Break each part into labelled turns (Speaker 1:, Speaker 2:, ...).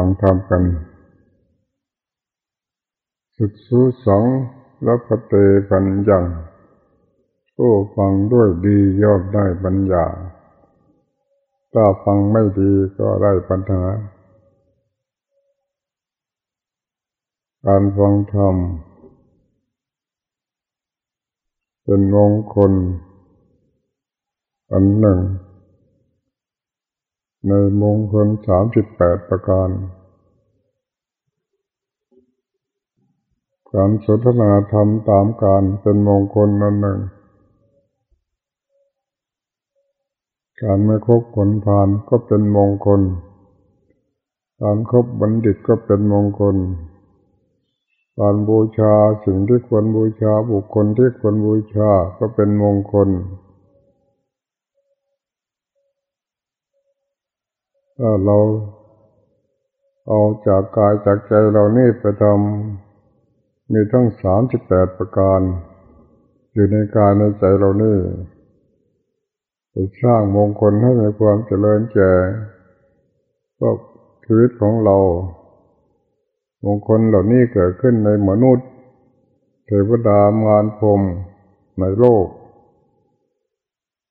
Speaker 1: ฟังทำกัน สุดสูสองลัพเตปัญญังผู้ฟังด้วยดีย่อมได้ปัญญา ถ้าฟังไม่ดีก็ได้ปัญหา การฟังธรรมเป็นมงคลอันหนึ่ง ในมงคลสามสิบแปดประการ การสนทนาธรรมตามการเป็นมงคลอันหนึ่ง การไม่คบคนพานก็เป็นมงคล การครบบัณฑิตก็เป็นมงคล การบูชาสิ่งที่ควรบูชาบุคคลที่ควรบูชาก็เป็นมงคล ถ้าเราเอาจากกายจากใจเรานี่ไปทำมีทั้งสามสิบแปดประการ อยู่ในกายในใจเรานี่ไปสร้างมงคลให้มีความเจริญแก่ก็ชีวิตของเรา มงคลเหล่านี้เกิดขึ้นในมนุษย์ เทวดามารพรมในโลก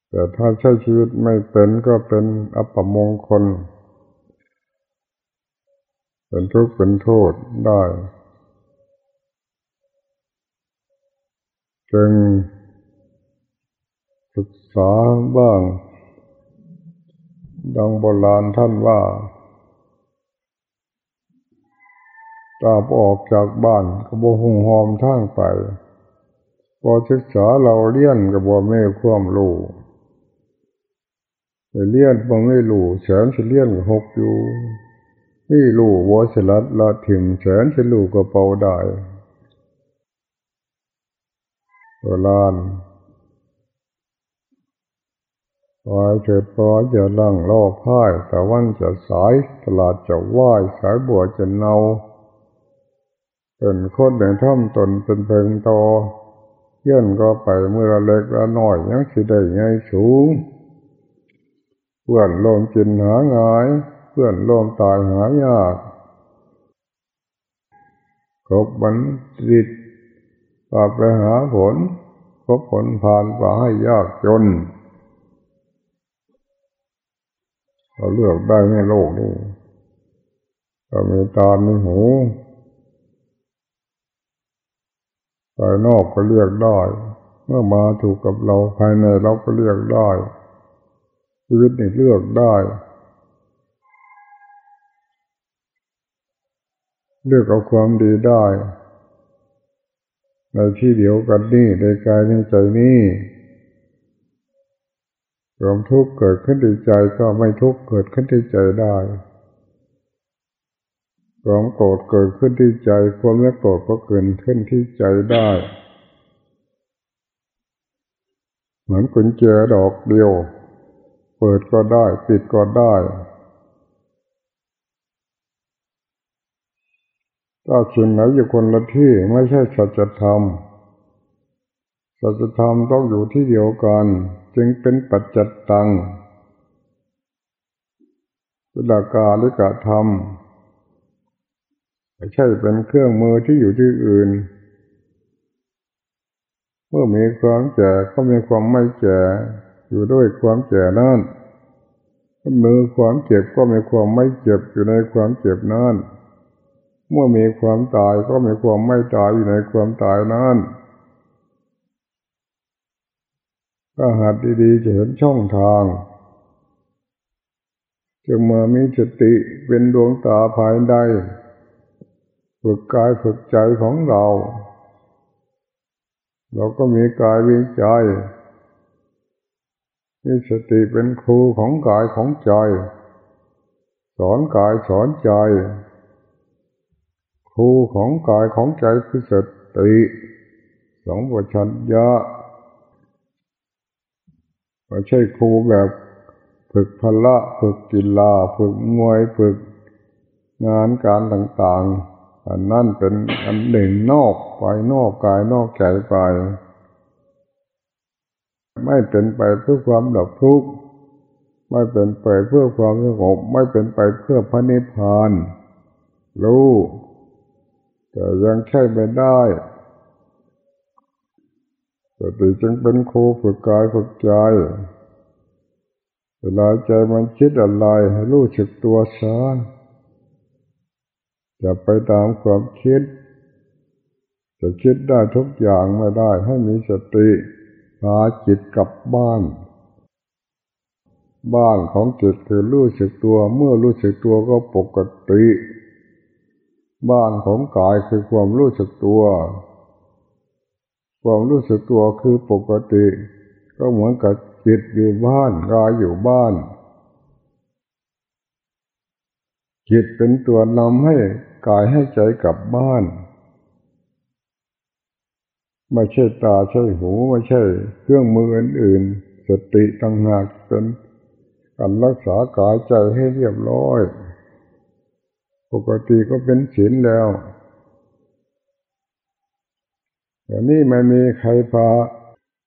Speaker 1: แต่ถ้าใช้ชีวิตไม่เป็นก็เป็นอัปมงคล เป็นทุกข์เป็นโทษได้ จึงศึกษาบ้าง ดังโบราณท่านว่าตาออกจากบ้านก็บ่หุงหอมทางไปพอศึกษาเราเลี้ยนก็บ่ไม่ความรู้เลี้ยนบ่ไม่รู้แสนสิเลี้ยนหกอยู่ นี่รู้ว่าสลัดละถิ่มแสนสิรู้ก็เป่าได้โบราณปอยเถิดปอยจะลังล่อพ่ายแต่วันจะสายตลาดจะว่ายสายบัวจะเนาเป็นคนหนึ่งท่อมตนเป็นเพิงโตเยื่นก็ไปเมื่อเล็กละน้อยยังสิได้ไงสูงเพื่อนลมกินหาง่าย พื่อนลมตายหายากครบบันติดปาไปหาผลครบผลผ่านไปให้ยากจน เราเลือกได้ในโลกนี้เรามีตามีหูภายนอกก็เรียกได้ เมื่อมาถูกกับเราภายในเราก็เรียกได้ชีวิตนี่เลือกได้ เลือกเอาความดีได้ในที่เดียวกันนี่ในกายในใจนี่ความทุกข์เกิดขึ้นในใจก็ไม่ทุกข์เกิดขึ้นในใจได้ความโกรธเกิดขึ้นที่ใจ ความไม่โกรธก็เกิดขึ้นที่ใจได้ เหมือนกุญแจดอกเดียว เปิดก็ได้ ปิดก็ได้ ถ้าสิ่งไหนอยู่คนละที่ไม่ใช่สัจธรรม สัจธรรมต้องอยู่ที่เดียวกัน จึงเป็นปัจจัตตังวิลากาลิกะธรรมไม่ใช่เป็นเครื่องมือที่อยู่ที่อื่น เมื่อมีความแก่ก็มีความไม่แก่อยู่ด้วยความแก่นั่นมือความเจ็บก็มีความไม่เจ็บอยู่ในความเจ็บนั่น เมื่อมีความตายก็มีความไม่ตายอยู่ในความตายนั่นถ้าหัดดีๆจะเห็นช่องทางจะมามีสติเป็นดวงตาภายในฝึกกายฝึกใจของเรา เราก็มีกายมีใจมีสติเป็นครูของกายของใจ สอนกายสอนใจ ครูของกายของใจคือสติสองวัชัญญะไม่ใช่ครูแบบฝึกพละฝึกกีฬาฝึกมวยฝึกงานการต่างๆ อันนั่นเป็นอันหนึ่งนอกไปนอกกายนอกใจไป ไม่เป็นไปเพื่อความดับทุกข์ไม่เป็นไปเพื่อความสงบไม่เป็นไปเพื่อพระนิพพานรู้ แต่ยังใช่ไม่ได้สติจึงเป็นครูฝึกกายฝึกใจ เวลาใจมันคิดอะไรให้รู้สึกตัวซะจะไปตามความคิด จะคิดได้ทุกอย่างไม่ได้ ให้มีสติพาจิตกลับบ้าน บ้านของจิตคือรู้สึกตัว เมื่อรู้สึกตัวก็ปกติ บ้านของกายคือความรู้สึกตัว ความรู้สึกตัวคือปกติ ก็เหมือนกับจิตอยู่บ้านกายอยู่บ้าน จิตเป็นตัวนำให้กายให้ใจกลับบ้านไม่ใช่ตาใช่หูไม่ใช่ เครื่องมืออื่นๆสติต่างหากเป็นการรักษากายใจให้เรียบร้อย ปกติก็เป็นศีลแล้วแต่นี่ไม่มีใครพา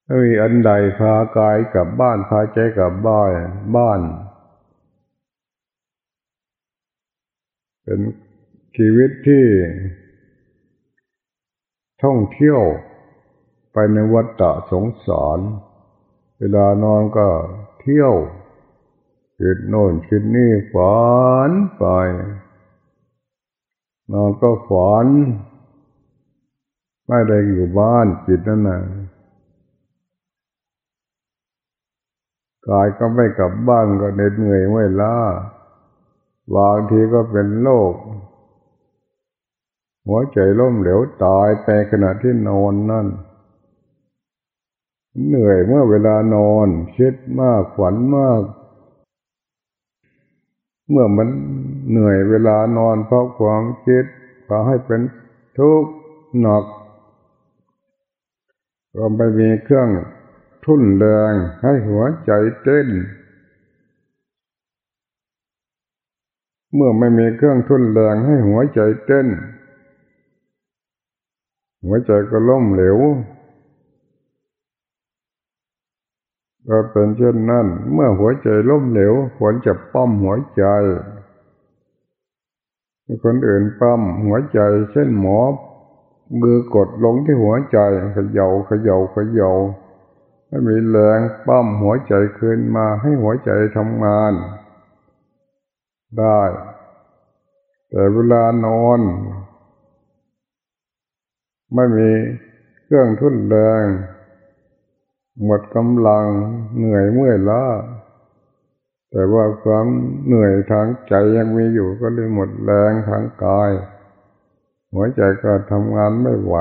Speaker 1: ไม่มีอันใดพากายกลับบ้านพาใจกลับบ้านบ้าน เป็นชีวิตที่ ท่องเที่ยวไปในวัฏฏะสงสาร เวลานอนก็เที่ยวคิดโน่นคิดนี่ฝันไป นอนก็ฝันไม่ได้อยู่บ้านจิตนั่นนะกายก็ไม่กลับบ้านก็เหน็ดเหนื่อยไม่ล้าบางทีก็เป็นโรคหัวใจล้มเหลวตายไปขณะที่นอนนั่น เหนื่อยเมื่อเวลานอนคิดมากฝันมาก เมื่อมัน เหนื่อยเวลานอนเพราะความคิดพาให้เป็นทุกข์หนักก็ไปมีเครื่องทุ่นแรงให้หัวใจเต้น เมื่อไม่มีเครื่องทุ่นแรงให้หัวใจเต้น หัวใจก็ล้มเหลวก็เป็นเช่นนั้น เมื่อหัวใจล้มเหลวควรจะปั้มหัวใจ คนอื่นปั้มหัวใจเช่นหมอมือกดลงที่หัวใจเขยา่าเขยา่าเขยา่าไม่มีแรงปั้มหัวใจคืนมาให้หัวใจทำงาน ได้ แต่เวลานอน ไม่มีเครื่องทุ่นแรง หมดกำลังเหนื่อยเมื่อยล้า แต่ว่าความเหนื่อยทางใจยังมีอยู่ก็เลยหมดแรงทางกาย หัวใจก็ทำงานไม่ไหว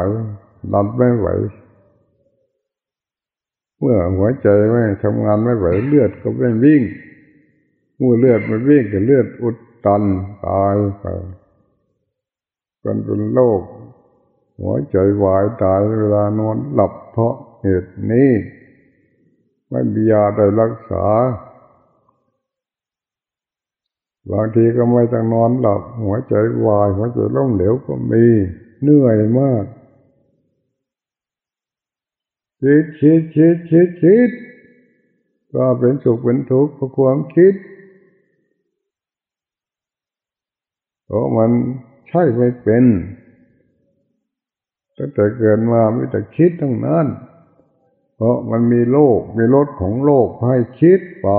Speaker 1: ดันไม่ไหว เมื่อหัวใจไม่ทำงานไม่ไหวเลือดก็ไม่วิ่งเมื่อเลือดมันวิ่งก็เลือดอุดตันตายไปกันเป็นโรคหัวใจวายตายเวลานอนหลับเพราะเหตุนี้ ไม่มียาได้รักษา บางทีก็ไม่ต้องนอนหลับหัวใจวาย หัวใจล้มเหลวก็มีเหนื่อยมากคิดคิดคิดคิดคิดก็เป็นสุขเป็นทุกข์เพราะความคิดเพราะมันใช่ไม่เป็นตั้งแต่เกิดมาไม่แต่คิดทั้งนั้น เพราะมันมีโลกมีรสของโลกให้คิดไป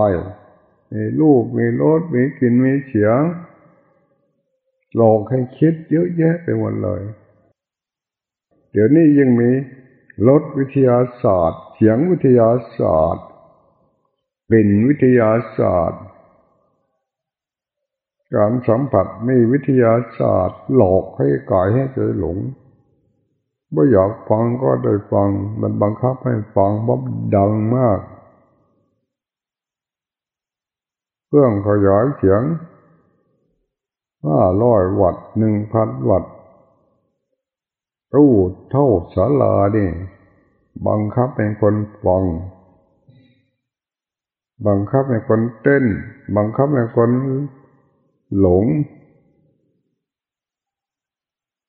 Speaker 1: มีรูปมีรสมีกลิ่นมีเสียงหลอกให้คิดเยอะแยะไปหมดเลย เดี๋ยวนี้ยังมีรถวิทยาศาสตร์ เสียงวิทยาศาสตร์เป็นวิทยาศาสตร์ การสัมผัสมีวิทยาศาสตร์ หลอกให้กายให้ใจหลงไม่อยากฟังก็ได้ฟัง มันบังคับให้ฟังบ๊อบดังมาก เครื่องขยายเสียงห้าร้อยวัตต์หนึ่งพันวัตต์รู้เท่าสาลานี่ บังคับให้คนฟัง บังคับให้คนเต้น บังคับให้คนหลง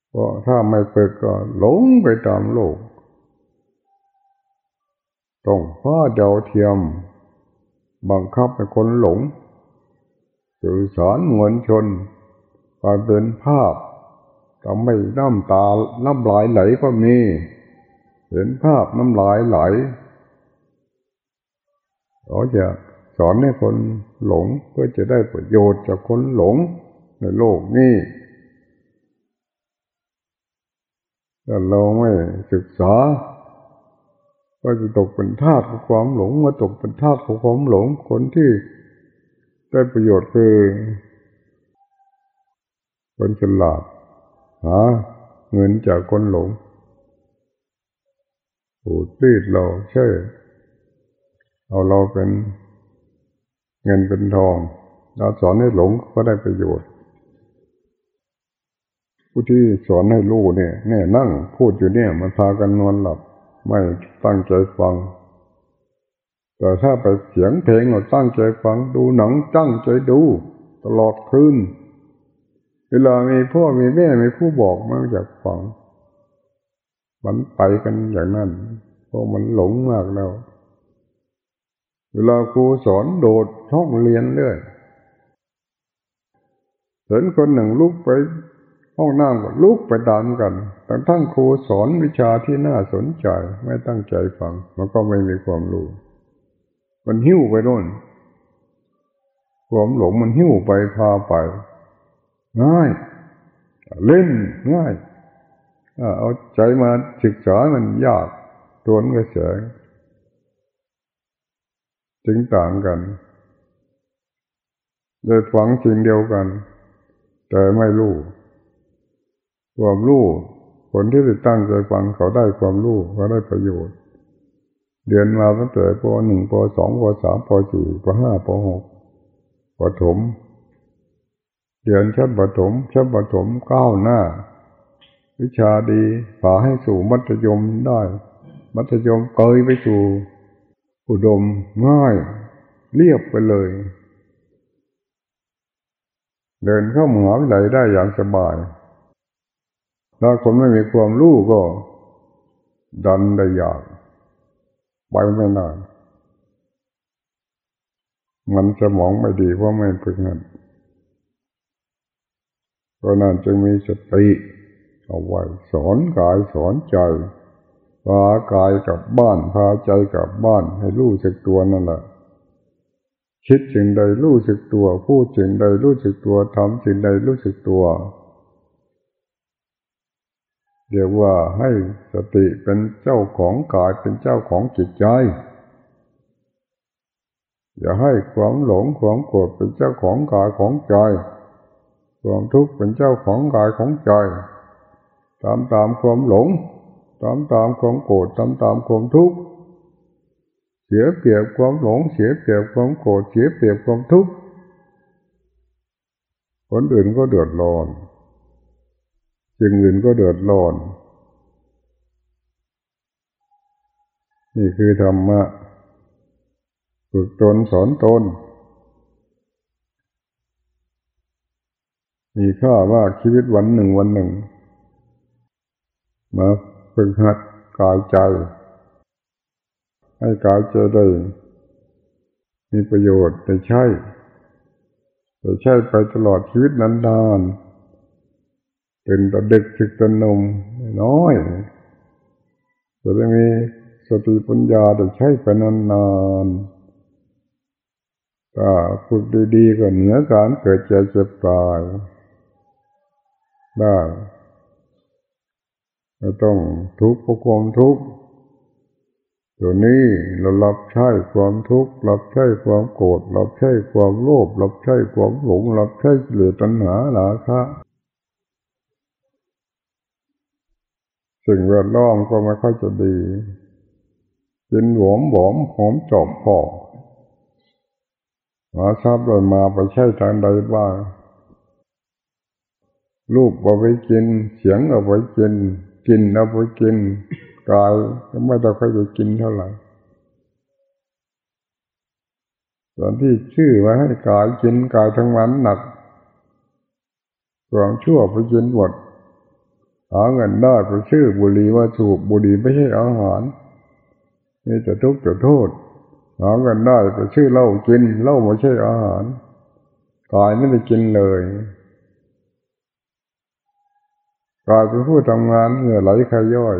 Speaker 1: เพราะถ้าไม่เปิดก็หลงไปตามโลกต้องฟ้าเดาเทียม บังคับให้คนหลง สื่อสารมวลชนกายเป็นภาพทำให้น้ำตา น้ำลายไหลก็มี เห็นภาพน้ำลายไหลเราจะสอนให้คนหลงเพื่อจะได้ประโยชน์จากคนหลงในโลกนี้ถ้าเราไม่ศึกษา ก็จะตกเป็นทาสของความหลงมาตกเป็นทาสของความหลงคนที่ ได้ประโยชน์คือคนฉลาดหาเงินจากคนหลงปูดรีดเราใช่เอาเราเป็นเงินเป็นทองเราสอนให้หลงก็ได้ประโยชน์ ผู้ที่สอนให้รู้เนี่ยเนี่ยนั่งพูดอยู่เนี่ยมันพากันนอนหลับ ไม่ตั้งใจฟัง แต่ถ้าไปเสียงเพลงเราตั้งใจฟังดูหนังตั้งใจดู ตลอดคืนเวลามีพ่อมีแม่มีผู้บอกมาจากฟังมันไปกันอย่างนั้นเพราะมันหลงมากแล้ว เวลาครูสอนโดดห้องเรียนเรื่อยเห็นคนหนึ่งลุกไปห้องน้ำก็ลุกไปตามกันแต่ทั้งครูสอนวิชาที่น่าสนใจไม่ตั้งใจฟัง มันก็ไม่มีความรู้ มันหิ้วไปโน่นความหลงมันหิ้วไปพาไป ง่าย เล่นง่ายเอาใจมาศึกษามันยากทวนกระแสจึงต่างกันโดยฝังสิ่งเดียวกัน แต่ไม่รู้ความรู้คนที่ติดตั้งใจฟังเขาได้ความรู้เขาได้ประโยชน์ เดือนมาตั้งแต่ปหนึ่งปสองปสามปสี่ปห้าปหกปถมเรียนชั้นปฐมชั้นปฐมก้าวหน้า วิชาดีพาให้สู่มัธยมได้ มัธยมเกยไปสู่ อุดมง่าย เรียบไปเลย เดินเข้ามหาวิทยาลัยได้อย่างสบายถ้าคนไม่มีความรู้ก็ ดันได้ยาก ไปไม่นานมันสมองไม่ดีเพราะไม่ฝึกหัดเพราะนั้นจึงมีสติเอาไว้สอนกายสอนใจพากายกลับบ้านพาใจกลับบ้านให้รู้สึกตัวนั่นแหละคิดสิ่งใดรู้สึกตัว พูดสิ่งใดรู้สึกตัวทำสิ่งใดรู้สึกตัว เรียกว่าให้สติเป็นเจ้าของกายเป็นเจ้าของจิตใจ อย่าให้ความหลงความโกรธเป็นเจ้าของกายของใจความทุกข์เป็นเจ้าของกายของใจ ตามตามความหลง ตามตามความโกรธตามตามความทุกข์เสียเปรียบความหลง เสียเปรียบความโกรธเสียเปรียบความทุกข์คนอื่นก็เดือดร้อน สิ่งอื่นก็เดือดร้อน นี่คือธรรมะฝึกตนสอนตน มีค่ามากชีวิตวันหนึ่งวันหนึ่ง มาฝึกหัดกายใจ ให้กายใจได้ มีประโยชน์ได้ใช่ได้ใช่ไปตลอดชีวิตนาน เป็นตเด็กถึกตนมน้อยจะได้มีสติปัญญาได้ใช้ไปนานๆถ้าฝึกดีๆก็เหนือการเกิดเจ็บเจ็บตายได้ไม่ต้องทุกข์เพราะความทุกข์ตัวนี้เรารับใช้ความทุกข์รับใช้ความโกรธรับใช้ความโลภรับใช้ความหลงรับใช้เหลือตัณหาหลาคะ สิ่งแวดล้อมก็ไม่ค่อยจะดีกินหวมหวมหอมจอบพอกมาทราบโดยมาไปใช้ทางใดบ้างรูปเอาไปกิน เสียงเอาไปกิน กินเอาไปกินกายก็ไม่ต้องค่อยจะกินเท่าไหร่ตอนที่ชื่อไว้ให้กายกินกายทั้งวันหนักความชั่วไปกินหมด หาเงินได้ไปชื่อบุหรี่ว่าถูกบุหรี่ไม่ใช่อาหารนี่จะทุกข์จะโทษหาเงินได้ไปชื่อเหล้ากินเหล้าไม่ใช่อาหารกายไม่ได้กินเลยกายเป็นผู้ทำงานเหงื่อไหลขย่อย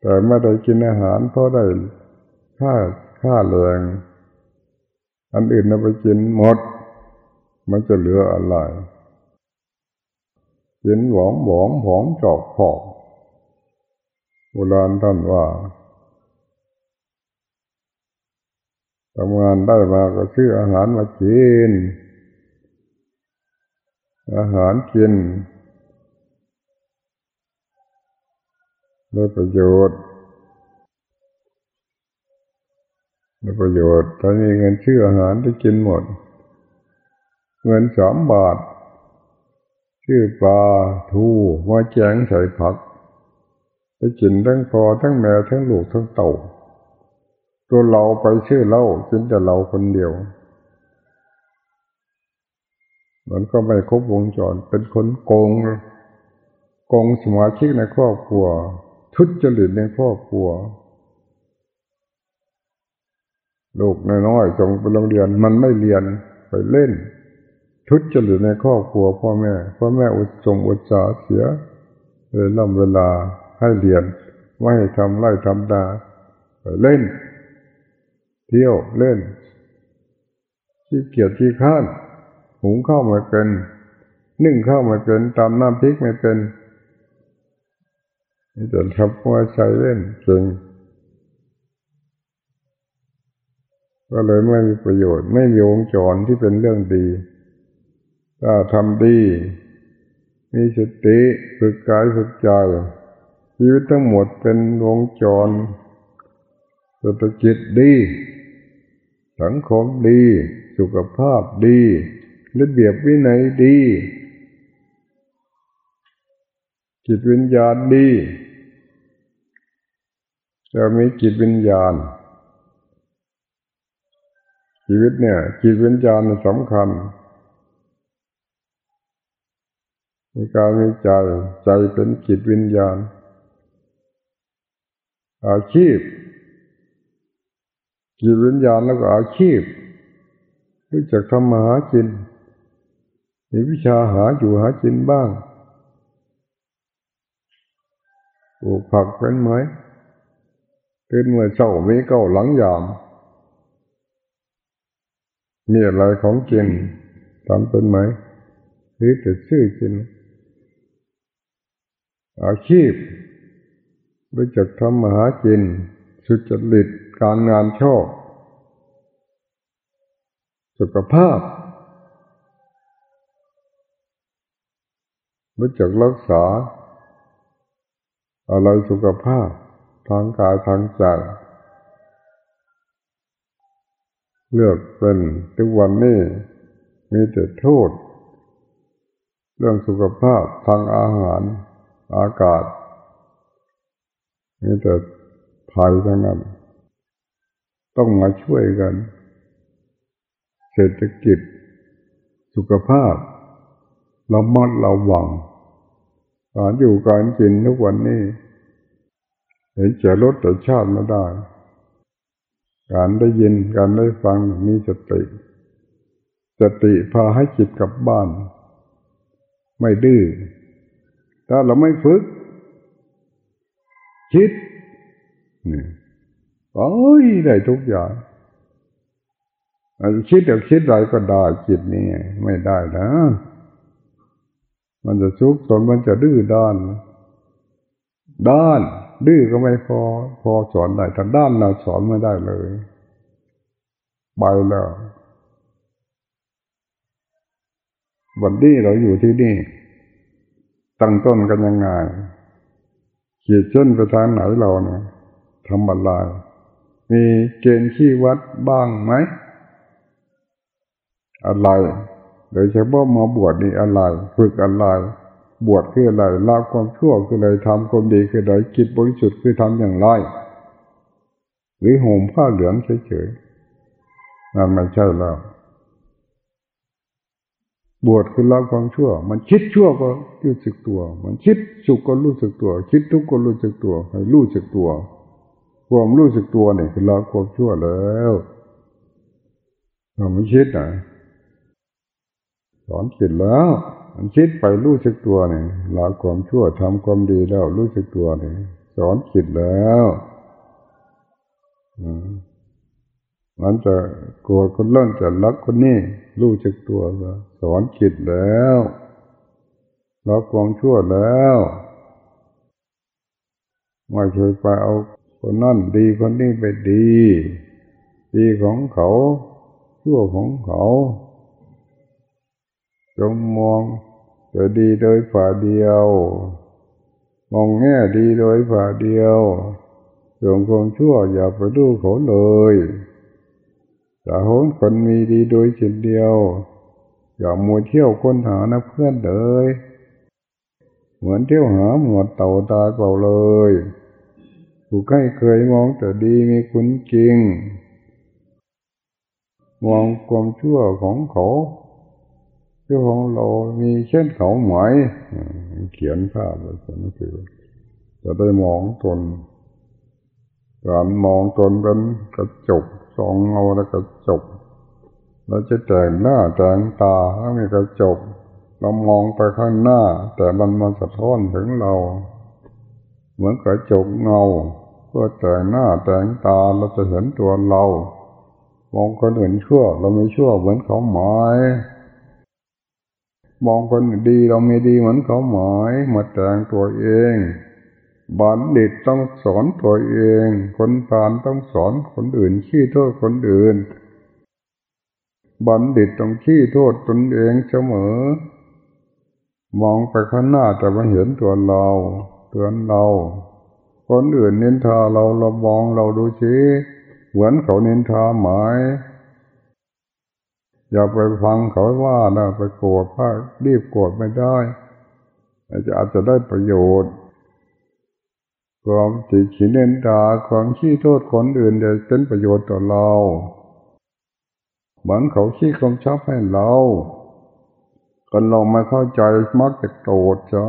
Speaker 1: แต่ไม่ได้กินอาหารเพราะได้ค่าค่าแรงอันอื่นเอาไปกินหมด มันจะเหลืออะไร กินหวงหวงผองจอกผอกโบราณท่านว่าทำงานได้มาก็ซื้ออาหารมากิน อาหารกินได้ประโยชน์ได้ประโยชน์ถ้ามีเงินซื้ออาหารที่กินหมด เงินสามบาท ชื่อปลาทูมาแจงใส่ผักไปกินทั้งพอทั้งแม่ทั้งลูกทั้งเต่า ตัวเราไปชื่อเล่ากินแต่เราคนเดียว มันก็ไม่ครบวงจรเป็นคนโกงโกงสมาชิกในครอบครัว ทุจริตในครอบครัวลูกน้อยๆส่งไปโรงเรียนมันไม่เรียนไปเล่น ทุจริตในครอบครัวพ่อแม่พ่อแม่อุดจงอุตสาเสียเวลาเวลาให้เรียนไม่ให้ทำไร่ทำดาเล่น เที่ยวเล่นที่เกียจที่ข้านหุงข้าวไม่เป็นนึ่งข้าวไม่เป็นตำน้ำพริกไม่เป็นนี่จะทำหัวใจเล่นเก่งก็เลยไม่มีประโยชน์ไม่มีวงจรที่เป็นเรื่องดี ถ้าทำดี มีสติฝึกกายฝึกใจชีวิตทั้งหมดเป็นวงจรเศรษฐกิจดี สังคมดี สุขภาพดีระเบียบวินัยดี จิตวิญญาณดีจะมีจิตวิญญาณ ชีวิตเนี่ย จิตวิญญาณสำคัญ มีการมีใจใจเป็นจิตวิญญาณ อาชีพ จิตวิญญาณแล้วก็อาชีพรู้จักทำมาหากิน มีวิชาหาอยู่หากินบ้างปลูกผักเป็นไหมเป็นเมื่อเช้ามีเก้าหลังยามมีอะไรของกินทำเป็นไหมหรือจะซื้อกิน อาชีพรู้จักทำมาหากิน สุจริตการงานชอบ สุขภาพรู้จักรักษา อะไรสุขภาพ ทางกายทางใจเลือกเป็นทุกวันนี้มีแต่โทษ เรื่องสุขภาพทางอาหาร อากาศมีแต่ภัยทั้งนั้น ต้องมาช่วยกัน เศรษฐกิจ สุขภาพเรามัดเราหวังการอยู่การกินทุกวันนี้เห็นจะลดแต่ชาติไม่ได้ การได้ยินการได้ฟังมีสติ สติพาให้จิตกลับบ้าน ไม่ดื้อ ถ้าเราไม่ฝึก คิดนี่โอ้ยได้ทุกอย่างอาจจะคิดแต่คิดอะไรก็ได้จิตนี่ไม่ได้นะ มันจะซุกสนมันจะดื้อด้าน ด้าน ดื้อก็ไม่พอ พอสอนได้แต่ด้านเราสอนไม่ได้เลยไปแล้ว วันนี้เราอยู่ที่นี่ ตั้งต้นกันยังไงขีดเส้นไปทางไหนเราเนี่ยทำอะไรมีเกณฑ์ขี้วัดบ้างไหม อะไรโดยเฉพาะมาบวชนี่อะไร ฝึกอะไร บวชคืออะไรละความชั่วคืออะไรทำความดีคืออะไรจิตบริสุทธิ์คือทำอย่างไร หรือห่มผ้าเหลืองเฉยๆนั่นไม่ใช่แล้ว บวชคือละความชั่ว มันคิดชั่วก็รู้สึกตัว มันคิดสุขก็รู้สึกตัว คิดทุกข์ก็รู้สึกตัว ให้รู้สึกตัว ความรู้สึกตัวเนี่ยคือละความชั่วแล้วเราไม่คิดนะสอนจิตแล้ว มันคิดไปรู้สึกตัวเนี่ยละความชั่วทำความดีแล้วรู้สึกตัวเนี่ยสอนจิตแล้วมั มันจะกลัวคนเล่นจะรักคนนี้รู้จักตัวสอนจิตแล้วรักความชั่วแล้วไม่เคยไปเอาคนนั่นดีคนนี้ไปดี ดีของเขาชั่วของเขาจงมองจะดีโดยฝ่าเดียว มองแง่ดีโดยฝ่าเดียวส่วนความชั่วอย่าไปดูเขาเลย แต่หนคนมีดีโดยจิตเดียว อย่ามัวเที่ยวค้นหานะเพื่อนเลยเหมือนเที่ยวหาหมวดเต่าตายเปล่าเลยผู้ใกล้เคยมองแต่ดีมีคุณจริง มองความชั่วของเขาชั่วของเรามีเช่นเขาหมายเขียนภาพเลยนันคือจะได้มองตนการมองตนเป็นกระจก สองเงาแล้วกระจกเราจะแต่งหน้าแต่งตาแล้วมีกระจก เรามองไปข้างหน้า แต่มันมาสะท้อนถึงเรา เหมือนกระจกเงาเพื่อแต่งหน้าแต่งตาเราจะเห็นตัวเรา มองคนอื่นชั่ว เราไม่ชั่วเหมือนเขาหมายมองคนดีเราไม่ดีเหมือนเขาหมายมาแต่งตัวเอง บัณฑิตต้องสอนตัวเอง คนพานต้องสอนคนอื่นขี้โทษคนอื่น บัณฑิตต้องขี้โทษตนเองเสมอ มองไปข้างหน้าแต่มาเห็นตัวเราเตือนเรา คนอื่นนินทาเราเรามองเราดูชี้ เหมือนเขานินทาหมายอย่าไปฟังเขาว่านะไปโกรธพารีบโกรธไม่ได้อาจจะอาจจะได้ประโยชน์ ความติฉินเนนดาความขี้โทษคนอื่นจะเป็นประโยชน์ต่อเราเหมือนเขาขี้คมชับให้เราคนเราไม่เข้าใจมักจะโกรธจ้ะ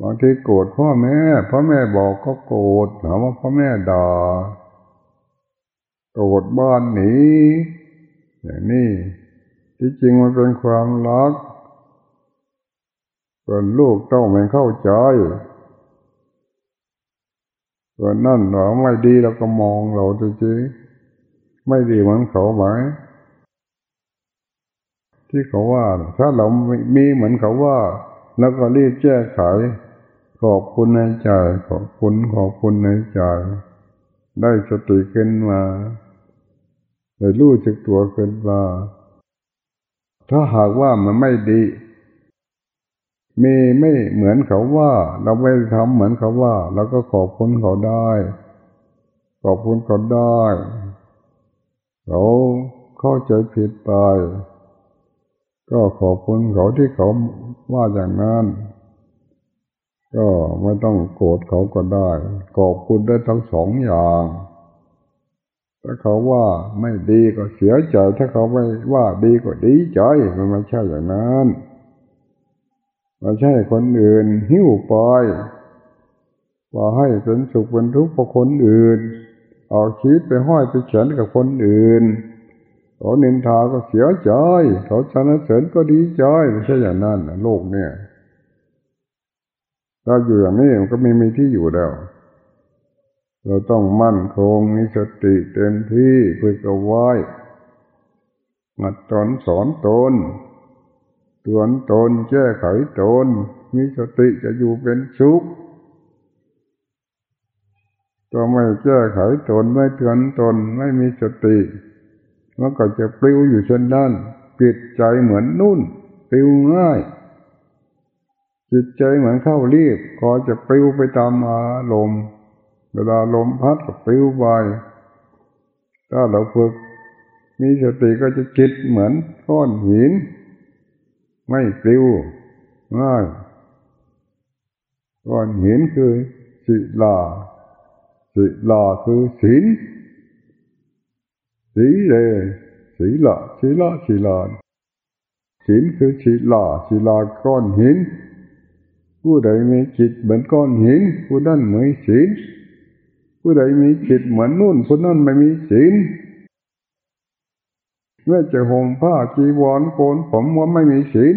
Speaker 1: บางทีโกรธพ่อแม่พ่อแม่บอกก็โกรธถามว่าพ่อแม่ด่าโกรธบ้านหนีอย่างนี้ที่จริงมันเป็นความรักส่วนลูกเต้องไม่เข้าใจ วนนั่นเราไม่ดีเราก็มองเราจริงๆไม่ดีเหมือนเขาไหมที่เขาว่า ถ้าเรามีเหมือนเขาว่า แล้วก็รีบแก้ไข ขอบคุณในใจขอบคุณขอบคุณในใจ ได้สติขึ้นมาได้รู้จึกตัวขึ้นมาถ้าหากว่ามันไม่ดี มีไม่เหมือนเขาว่า เราไม่ทำเหมือนเขาว่าเราก็ขอบคุณเขาได้ ขอบคุณเขาได้ เขาเข้าใจผิดไป ก็ขอบคุณเขาที่เขาว่าอย่างนั้นก็ไม่ต้องโกรธเขาก็ได้ขอบคุณได้ทั้งสองอย่างถ้าเขาว่าไม่ดีก็เสียใจ ถ้าเขาไม่ว่าดีก็ดีใจมันไม่ใช่อย่างนั้น ไม่ใช่คนอื่น หิ้วปล่อยว่าให้เป็นสุขเป็นทุกข์เพราะคนอื่น เอาชีวิตไปห้อยไปเขียนกับคนอื่นเขาเนินทาก็เสียใจเขาชนะเสริญก็ดีใจไม่ใช่อย่างนั้นโลกเนี่ยถ้าอยู่อย่างนี้มันก็ไม่มีที่อยู่แล้ว เราต้องมั่นคงมีสติเต็มที่ฝึกเอาไว้หัดตอนสอนตน ตวนตนแก้ไขตนมีสติจะอยู่เป็นสุขก็ไม่แก้ไขตนไม่เตือนตนไม่มีสติมันก็จะปลิวอยู่เช่นนั้นปิดใจเหมือนนุ่นปลิวง่าย จิตใจเหมือนเข้ารีบก็จะปลิวไปตามอารมณ์เวลาลมพัดก็ปลิวไปถ้าเราฝึกมีสติก็จะจิตเหมือนก้อนหิน ไม่ปลิวง่ายก้อนเหินคือสิลาสิลาคือศีลสีเลสีละสีละสีลาศีลคือสีลาสีลาก้อนหิน ผู้ใดมีจิตเหมือนก้อนหิน ผู้นั้นเหมือนศีลผู้ใดมีจิตเหมือนนุ่นผู้นั้นไม่มีศีล เมื่อจะห่มผ้าจีวรโกนผมว่าไม่มีศีล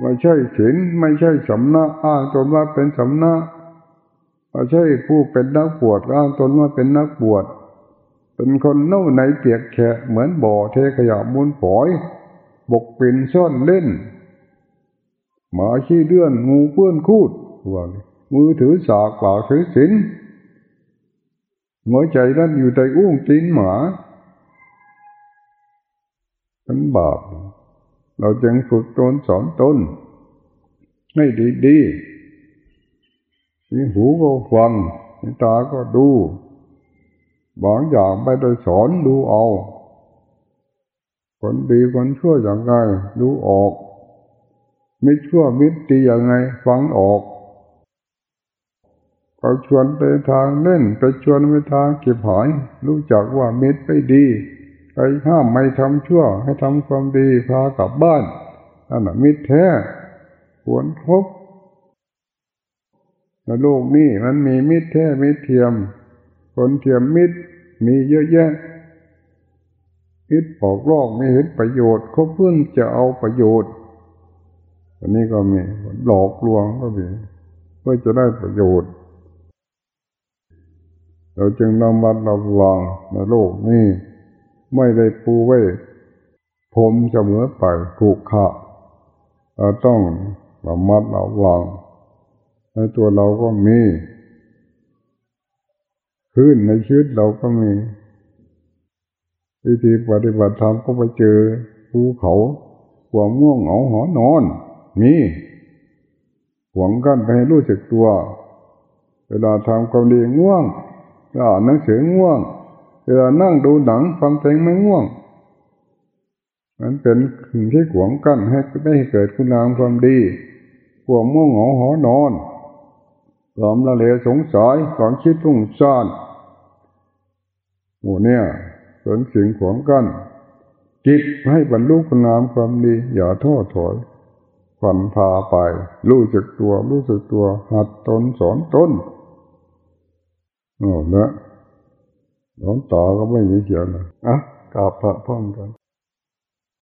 Speaker 1: ไม่ใช่ศีลไม่ใช่สำนักอ้างตนว่าเป็นสำนักไม่ใช่ผู้เป็นนักบวชอ้างตนว่าเป็นนักบวชเป็นคนเน่าในเปียกแฉะเหมือนบ่อเทขยะมูลฝอย บกปิ่นซ่อนเล่นหมาขี้เลื่อนงูเปื้อนคูดว่ามือถือสากปากถือศีลหัวใจนั้นอยู่ในอุ้งตีนหมา เป็นบาป เราจึงฝึกตนสอนตนให้ดีๆมีหูก็ฟังมีตาก็ดูบางอย่างไม่ได้สอนดูเอา คนดีคนชั่วอย่างไรดูออกมิชั่วมิตรดีอย่างไงฟังออกเขาชวนไปทางเล่นไปชวนไปทางเก็บหอยรู้จักว่ามิตรไม่ดี ไปห้ามไม่ทำชั่ว ให้ทำความดีพากลับบ้านนั่นมิตรแท้ควรครบในโลกนี้มันมีมิตรแท้มิตรเทียม คนเทียมมิตรมีเยอะแยะมิตรปอกลอกไม่เห็นประโยชน์เขาเพิ่งจะเอาประโยชน์อันนี้ก็มีหลอกลวงก็มีเพื่อจะได้ประโยชน์ เราจึงนำมัดระวังในโลกนี้ ไม่ได้ปูไว้ผมเสมอไปถูกขะเราต้องระมัดระวังในตัวเราก็มีขึ้นในชีวิตเราก็มี วิธีปฏิบัติธรรมก็ไปเจอภูเขาหัวม่วงเหงาหอนอน มีหวงกันไปให้รู้สึกตัว เวลาทำความดีง่วงอ่านหนังสือง่วง เวลานั่งดูหนังฟังเพลงไม่ง่วง มันเป็นสิ่งที่ขวงกั้นให้ไม่ให้เกิดคุณงามความดีหัวม่วงเหงาหอนอนหลอมละเลสงสัยความคิดทุ่งซ่านหมู่เนี่ยเป็นสิ่งขวงกั้นจิตให้บรรลุคุณงามความดี อย่าท้อถอยฝันพาไป รู้จักตัว รู้สึกตัว หัดตนสอนตนโอ้เนะ หลวงตาก็ไม่มีเสียงนะอะกราบพระพ่อมกัน